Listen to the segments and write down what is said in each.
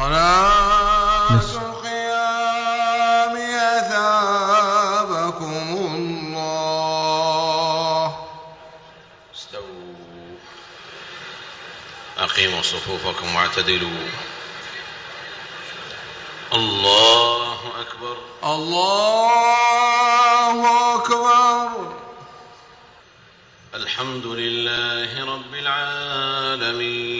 صلاة القيام أثابكم الله. استووا. أقيموا صفوفكم واعتدلوا. الله أكبر. الله أكبر. الحمد لله رب العالمين.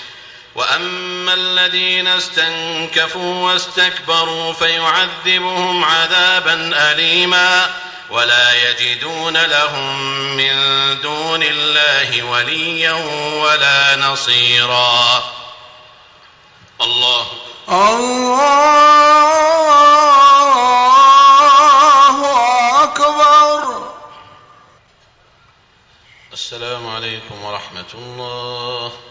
وأما الذين استنكفوا واستكبروا فيعذبهم عذابا أليما ولا يجدون لهم من دون الله وليا ولا نصيرا. الله. الله أكبر. السلام عليكم ورحمة الله.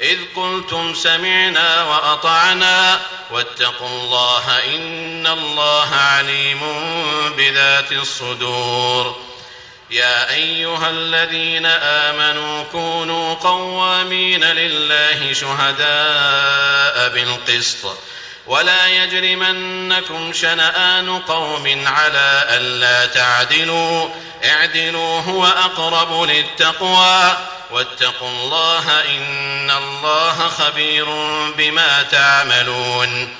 إذ قلتم سمعنا وأطعنا واتقوا الله إن الله عليم بذات الصدور. يا أيها الذين آمنوا كونوا قوامين لله شهداء بالقسط. ولا يجرمنكم شنآن قوم على ألا تعدلوا. اعدلوا هو أقرب للتقوى. واتقوا الله إن الله خبير بما تعملون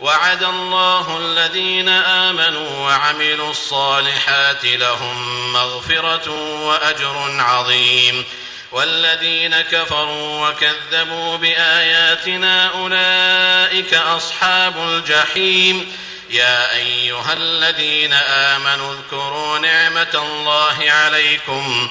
وعد الله الذين آمنوا وعملوا الصالحات لهم مغفرة وأجر عظيم والذين كفروا وكذبوا بآياتنا أولئك أصحاب الجحيم يا أيها الذين آمنوا اذكروا نعمة الله عليكم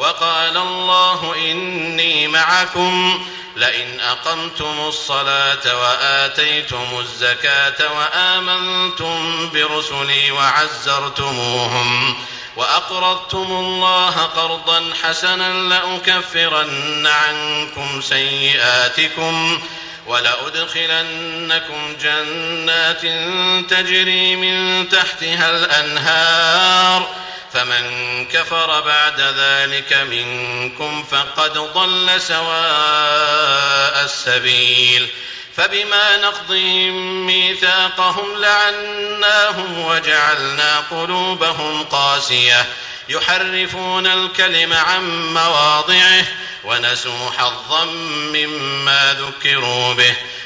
وقال الله إني معكم لئن أقمتم الصلاة وآتيتم الزكاة وآمنتم برسلي وعزرتموهم وأقرضتم الله قرضا حسنا لأكفرن عنكم سيئاتكم ولأدخلنكم جنات تجري من تحتها الأنهار فمن كفر بعد ذلك منكم فقد ضل سواء السبيل فبما نقضهم ميثاقهم لعناهم وجعلنا قلوبهم قاسية يحرفون الكلم عن مواضعه ونسوا حظا مما ذكروا به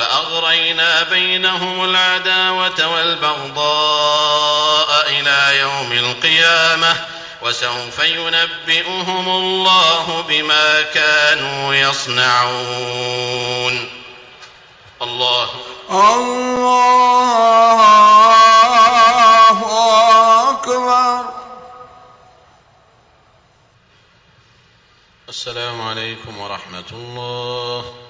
فأغرينا بينهم العداوة والبغضاء إلى يوم القيامة وسوف ينبئهم الله بما كانوا يصنعون. الله. الله أكبر. السلام عليكم ورحمة الله.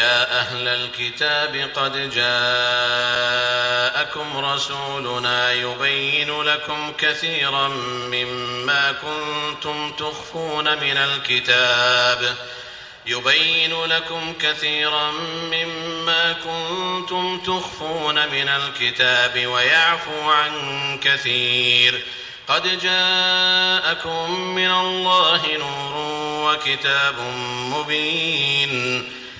يا أهل الكتاب قد جاءكم رسولنا يبين لكم كثيرا مما كنتم تخفون من الكتاب. يبين لكم كثيرا مما كنتم تخفون من الكتاب ويعفو عن كثير. قد جاءكم من الله نور وكتاب مبين.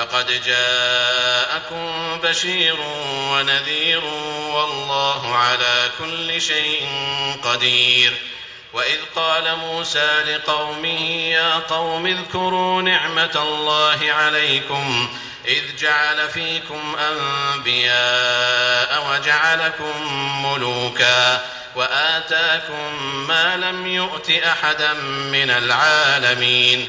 فقد جاءكم بشير ونذير والله على كل شيء قدير. وإذ قال موسى لقومه يا قوم اذكروا نعمة الله عليكم إذ جعل فيكم أنبياء وجعلكم ملوكا وآتاكم ما لم يؤت أحدا من العالمين.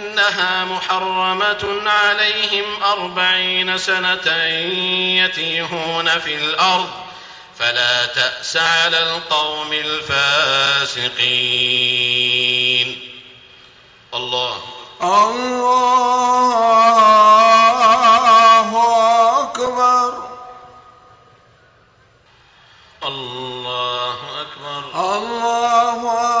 فإنها محرمة عليهم أربعين سنة يتيهون في الأرض فلا تأس على القوم الفاسقين. الله. الله أكبر. الله أكبر. الله أكبر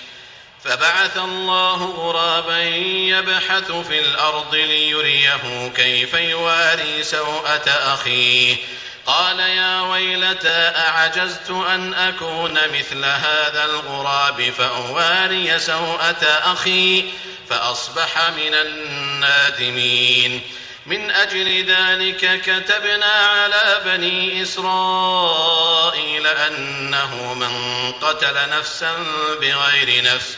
فبعث الله غرابا يبحث في الأرض ليريه كيف يواري سوءة أخيه. قال يا ويلتى أعجزت أن أكون مثل هذا الغراب فأواري سوءة أخي فأصبح من النادمين. من أجل ذلك كتبنا على بني إسرائيل أنه من قتل نفسا بغير نفس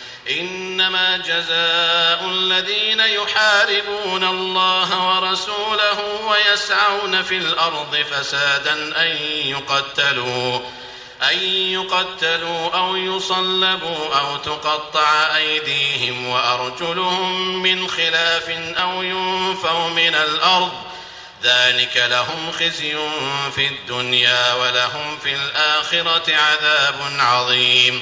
إنما جزاء الذين يحاربون الله ورسوله ويسعون في الأرض فسادا أن يقتلوا أن يقتلوا أو يصلبوا أو تقطع أيديهم وأرجلهم من خلاف أو ينفوا من الأرض. ذلك لهم خزي في الدنيا ولهم في الآخرة عذاب عظيم.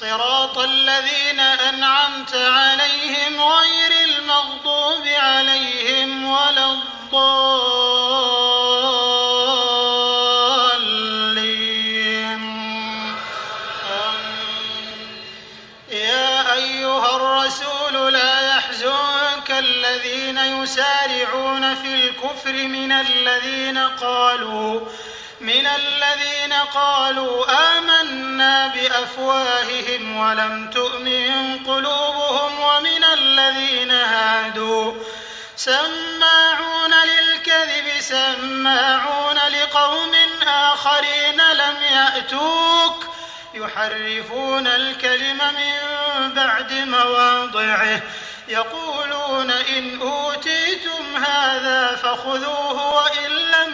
صراط الذين أنعمت عليهم غير المغضوب عليهم ولا الضالين. يا أيها الرسول لا يحزنك الذين يسارعون في الكفر من الذين قالوا من الذين قالوا آمنا بأفواههم ولم تؤمن قلوبهم ومن الذين هادوا سماعون للكذب سماعون لقوم آخرين لم يأتوك يحرفون الكلم من بعد مواضعه يقولون إن أوتيتم هذا فخذوه وإن لم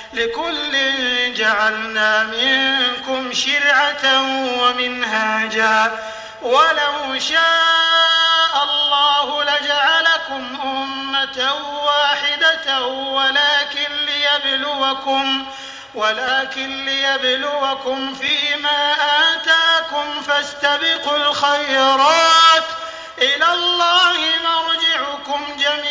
لكل جعلنا منكم شرعة ومنهاجا. ولو شاء الله لجعلكم أمة واحدة ولكن ليبلوكم ولكن ليبلوكم فيما آتاكم فاستبقوا الخيرات. إلى الله مرجعكم جميعا.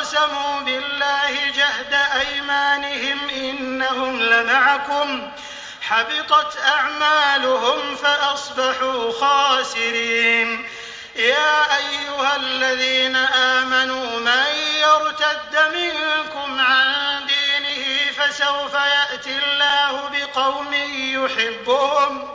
أقسموا بالله جهد أيمانهم إنهم لمعكم. حبطت أعمالهم فأصبحوا خاسرين. يا أيها الذين آمنوا من يرتد منكم عن دينه فسوف يأتي الله بقوم يحبهم.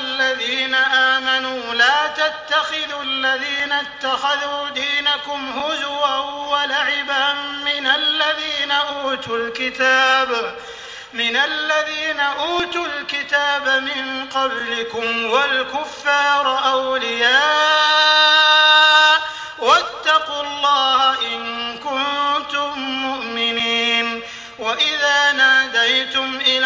الذين آمنوا لا تتخذوا الذين اتخذوا دينكم هزوا ولعبا من الذين أوتوا الكتاب من الذين أوتوا الكتاب من قبلكم والكفار أولياء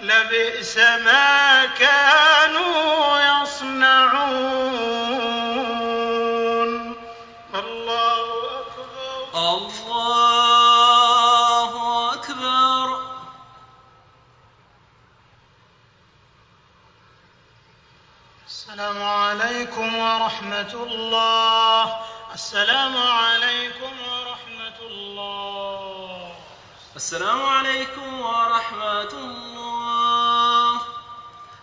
لبئس ما كانوا يصنعون. الله أكبر. الله أكبر. السلام عليكم ورحمة الله. السلام عليكم ورحمة الله. السلام عليكم ورحمة الله.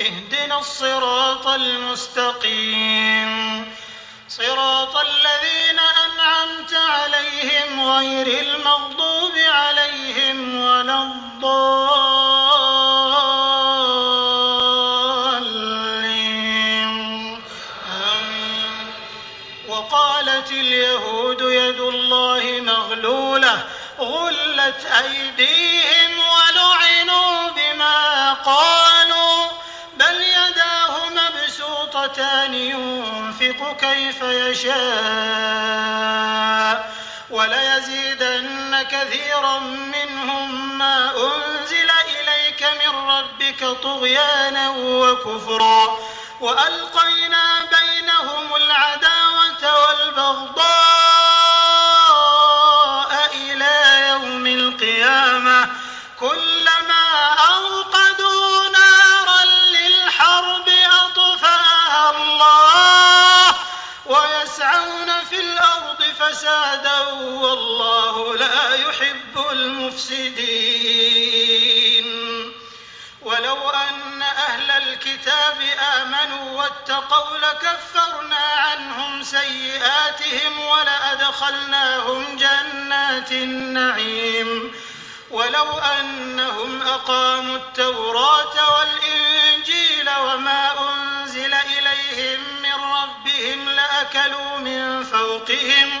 اهدنا الصراط المستقيم. صراط الذين أنعمت عليهم غير المغضوب عليهم ولا الضالين. وقالت اليهود يد الله مغلولة غلت أيديهم ولعنوا بما قالوا ينفق كيف يشاء وليزيدن كثيرا منهم ما أنزل إليك من ربك طغيانا وكفرا وألقينا بينهم العداوة والبغضاء فسادا والله لا يحب المفسدين. ولو أن أهل الكتاب آمنوا واتقوا لكفرنا عنهم سيئاتهم ولأدخلناهم جنات النعيم. ولو أنهم أقاموا التوراة والإنجيل وما أنزل إليهم من ربهم لأكلوا من فوقهم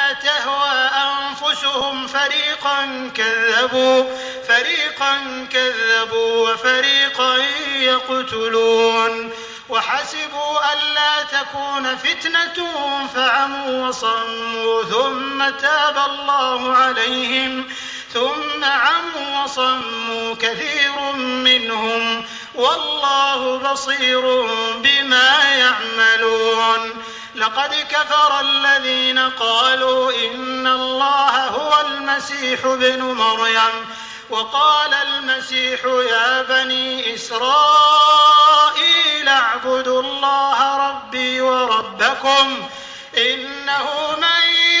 أنفسهم فريقا كذبوا فريقا كذبوا وفريقا يقتلون. وحسبوا ألا تكون فتنة فعموا وصموا ثم تاب الله عليهم. ثم عموا وصموا كثير منهم والله بصير بما يعملون. لقد كفر الذين قالوا إن الله هو المسيح ابن مريم وقال المسيح يا بني إسرائيل اعبدوا الله ربي وربكم إنه من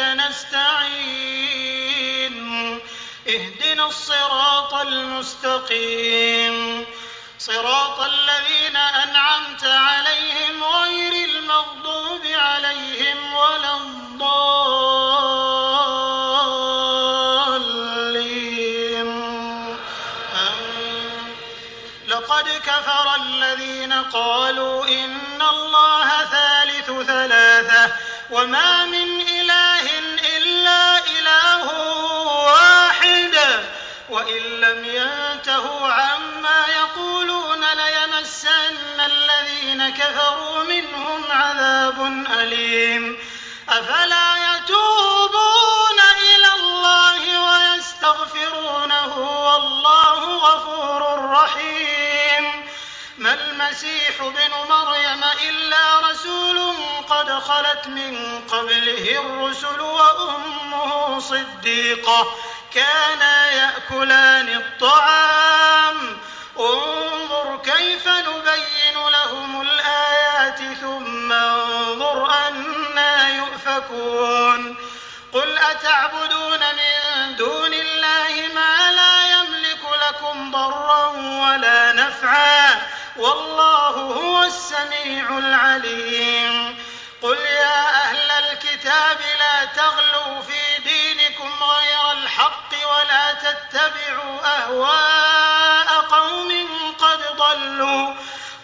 نستعين. اهدنا الصراط المستقيم. صراط الذين أنعمت عليهم غير المغضوب عليهم ولا الضالين. لقد كفر الذين قالوا إن الله ثالث ثلاثة وما من الذين كفروا منهم عذاب أليم. أفلا يتوبون إلى الله ويستغفرونه والله غفور رحيم. ما المسيح ابن مريم إلا رسول قد خلت من قبله الرسل وأمه صديقة. كانا يأكلان الطعام. انظر كيف نبين ثم انظر أنا يؤفكون. قل أتعبدون من دون الله ما لا يملك لكم ضرا ولا نفعا؟ والله هو السميع العليم. قل يا أهل الكتاب لا تغلوا في دينكم غير الحق ولا تتبعوا أهواء قوم قد ضلوا.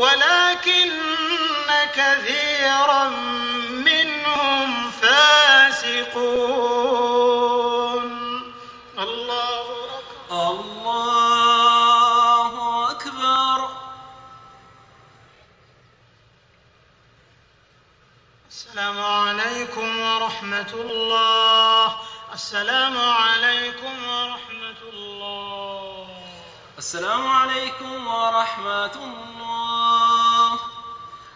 ولكن كثيرا منهم فاسقون. الله أكبر. الله أكبر. السلام عليكم ورحمة الله. السلام عليكم ورحمة الله. السلام عليكم ورحمة الله.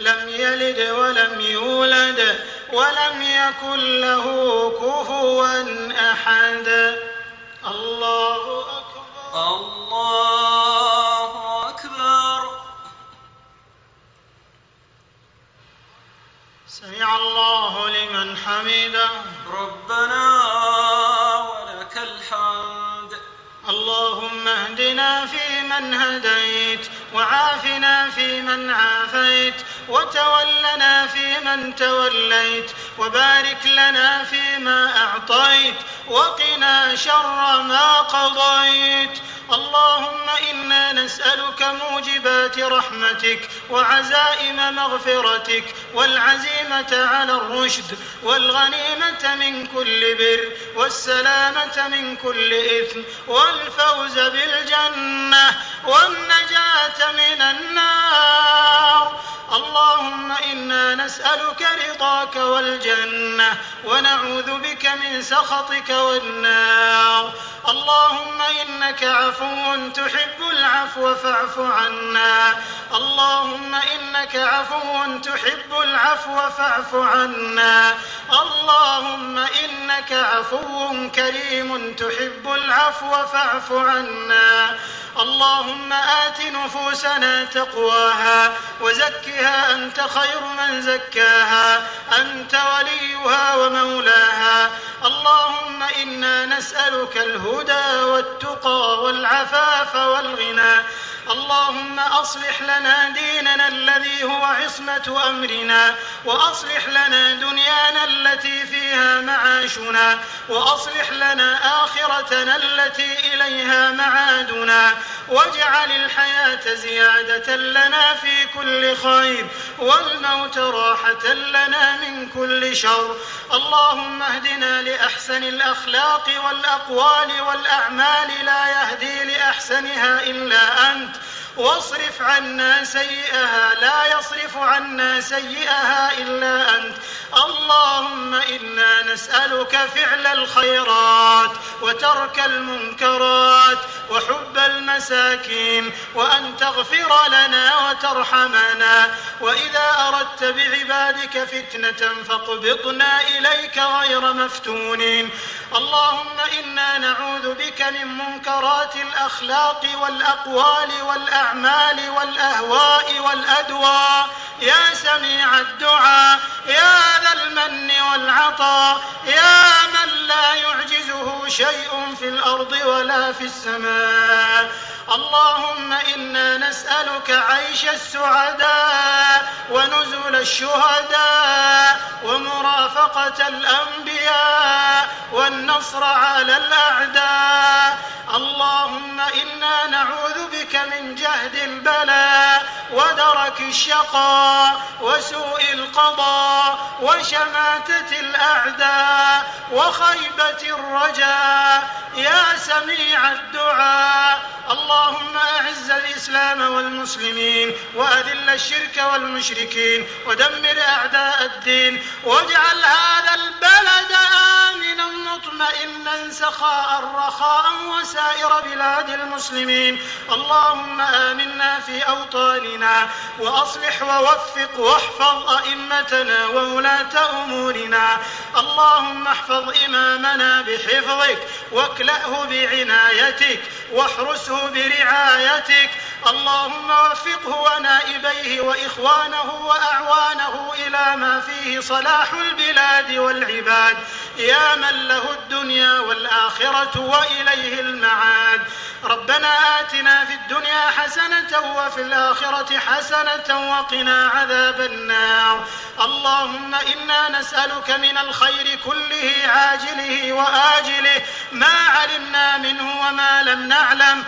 لم يلد ولم يولد ولم يكن له كفوا أحد. الله أكبر. الله أكبر. سمع الله لمن حمده. ربنا ولك الحمد. اللهم اهدنا فيمن هديت وعافنا فيمن عافيت وتولنا فيمن توليت وبارك لنا فيما أعطيت وقنا شر ما قضيت اللهم إنا نسألك موجبات رحمتك وعزائم مغفرتك والعزيمة على الرشد والغنيمة من كل بر والسلامة من كل إثم والفوز بالجنة والنجاة من النار اللهم إنا نسألك رضاك والجنة ونعوذ بك من سخطك والنار. اللهم إنك عفو تحب العفو فاعف عنا. اللهم إنك عفو تحب العفو فاعف عنا. اللهم إنك عفو كريم تحب العفو فاعف عنا. اللهم آت نفوسنا تقواها وزكها أنت خير من زكاها أنت وليها ومولاها. اللهم إنا نسألك الهدى والتقى والعفاف والغنى. اللهم أصلح لنا ديننا الذي هو عصمة أمرنا وأصلح لنا دنيانا التي فيها معاشنا وأصلح لنا آخرتنا التي إليها معادنا. واجعل الحياة زيادة لنا في كل خير والموت راحة لنا من كل شر. اللهم اهدنا لأحسن الأخلاق والأقوال والأعمال لا يهدي لأحسنها إلا أنت. واصرف عنا سيئها لا يصرف عنا سيئها إلا أنت. اللهم إنا نسألك فعل الخيرات وترك المنكرات وحب المساكين وأن تغفر لنا وترحمنا. وإذا أردت بعبادك فتنة فاقبضنا إليك غير مفتونين. اللهم إنا نعوذ بك من منكرات الأخلاق والأقوال والأعمال والأهواء والادواء يا سميع الدعاء يا ذا المن والعطاء يا من لا يعجزه شيء في الأرض ولا في السماء. اللهم إنا نسألك عيش السعداء ونزل الشهداء ومرافقة الأنبياء والنصر على الأعداء. اللهم إنا نعوذ بك من جهد البلاء ودرك الشقاء وسوء القضاء وشماتة الأعداء وخيبة الرجاء. يا سميع الدعاء. اللهم أعز الإسلام والمسلمين وأذل الشرك والمشركين ودمر أعداء الدين واجعل هذا البلد آمنا مطمئنا سخاء رخاء وسائر بلاد المسلمين. اللهم آمنا في أوطاننا وأصلح ووفق واحفظ أئمتنا وولاة أمورنا. اللهم احفظ إمامنا بحفظك واكلأه بعنايتك واحرسه برعايتك. اللهم وفقه ونائبيه وإخوانه وأعوانه إلى ما فيه صلاح البلاد والعباد. يا من له الدنيا والآخرة وإليه المعاد. رب ربنا آتنا في الدنيا حسنة وفي الآخرة حسنة وقنا عذاب النار. اللهم إنا نسألك من الخير كله عاجله وآجله. ما علمنا منه وما لم نعلم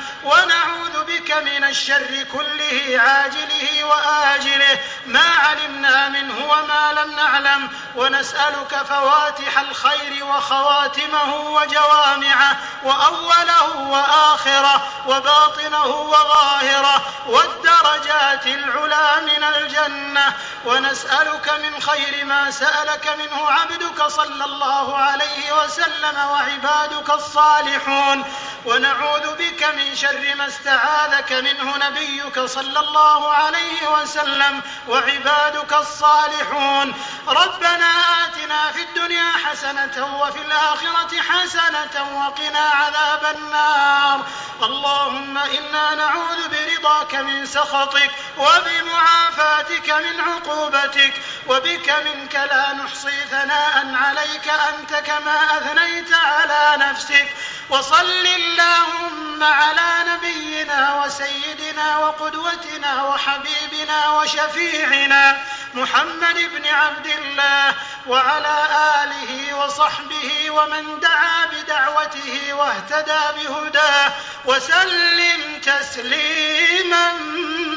ونعوذ بك من الشر كله عاجله وآجله. ما علمنا منه وما لم نعلم. ونسألك فواتح الخير وخواتمه وجوامعه وأوله وآخره وباطنه وظاهره. والدرجات العلى من الجنة. ونسألك من خير ما سألك منه عبدك صلى الله عليه وسلم وعبادك الصالحون. ونعوذ بك من شر ما استعاذك منه نبيك صلى الله عليه وسلم وعبادك الصالحون. ربنا آتنا في الدنيا حسنة وفي الآخرة حسنة وقنا عذاب النار. اللهم إنا نعوذ برضاك من سخطك وبمعافاتك من عقوبتك وبك منك لا نحصي ثناء عليك أنت كما أثنيت على نفسك. وصل اللهم على نبينا وسيدنا وقدوتنا وحبيبنا وشفيعنا محمد بن عبد الله وعلى آله وصحبه ومن دعا بدعوته واهتدى بهداه وسلم تسليما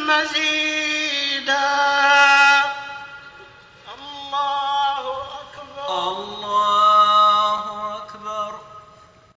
مزيدا. الله أكبر. الله